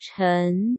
陈